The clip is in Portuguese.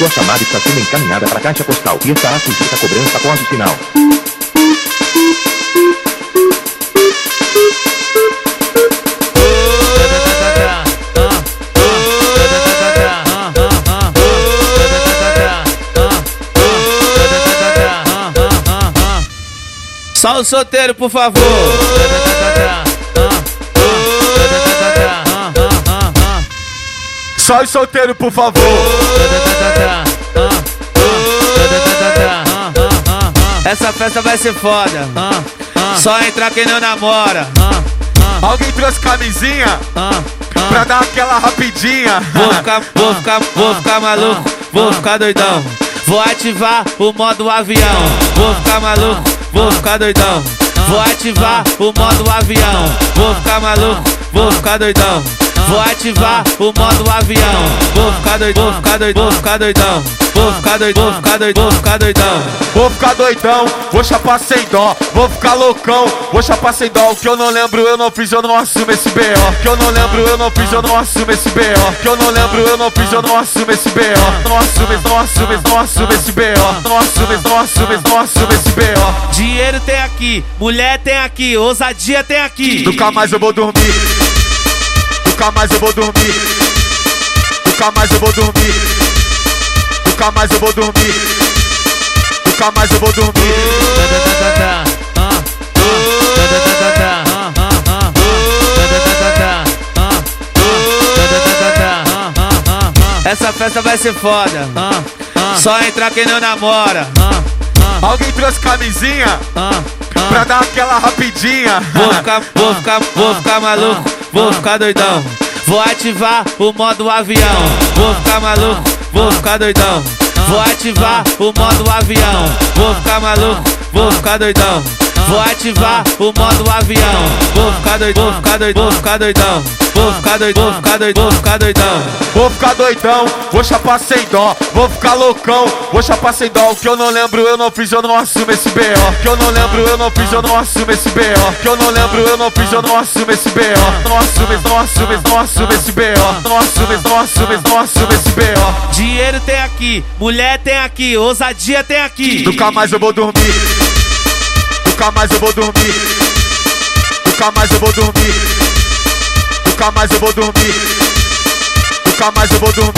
Sua chamada está sendo encaminhada para a caixa postal e estará sujeita a cobrança após o sinal. Só o solteiro, por favor. Só os solteiros, por favor. Essa festa vai ser foda. Só entrar quem não namora. Alguém trouxe camisinha pra dar aquela rapidinha. Vou ficar, vou ficar, vou ficar maluco. Vou ficar doidão. Vou ativar o modo avião. Vou ficar maluco, vou ficar doidão. Vou ativar o modo avião. Vou ficar maluco, vou ficar doidão. Vou ativar o modo avião. Vou ficar doidão, vou ficar doidão, vou ficar doidão. Vou ficar doidão, vou ficar doidão, vou ficar doidão. Vou ficar doidão, vou chapar sem dó. Vou ficar loucão, vou chapar sem dó. O que eu não lembro, eu não fiz, eu não assumo esse B.O. Que eu não lembro, eu não fiz, eu não assumo esse B.O. Que eu não lembro, eu não fiz, eu não assumo esse B.O. Não assume, não assume, não assume esse B.O. Não assume, não assume, não assume esse B.O. Dinheiro tem aqui, mulher tem aqui, ousadia tem aqui. Nunca mais eu vou dormir. Nunca mais eu vou dormir. Nunca mais eu vou dormir. Nunca mais eu vou dormir. Nunca mais eu vou dormir. Essa festa vai ser foda. Só entrar quem não namora. Alguém trouxe camisinha pra dar aquela rapidinha. Vou ficar, vou ficar, vou ficar maluco. Vou ficar doidão. Vou ativar o modo avião. Vou ficar maluco, vou ficar doidão. Vou ativar o modo avião. Vou ficar maluco, vou ficar doidão. Vou ativar o modo avião. Vou ficar doidão, vou ficar doidão, vou ficar doidão. Vou ficar doidão, vou ficar doidão, vou ficar doidão. Vou ficar doidão, vou chapar sem dó. Vou ficar loucão, vou chapar sem dó. O que eu não lembro, eu não fiz, eu não assumo esse B.O. Que eu não lembro, eu não fiz, eu não assumo esse B.O. Que eu não lembro, eu não fiz, eu não assumo esse B.O. Não assume, não assume, não assume esse B.O. Não assume, não assume, não assume esse B.O. Dinheiro tem aqui, mulher tem aqui, ousadia tem aqui. Nunca mais eu vou dormir. Nunca mais eu vou dormir. Nunca mais eu vou dormir. Nunca mais eu vou dormir. Nunca mais eu vou dormir.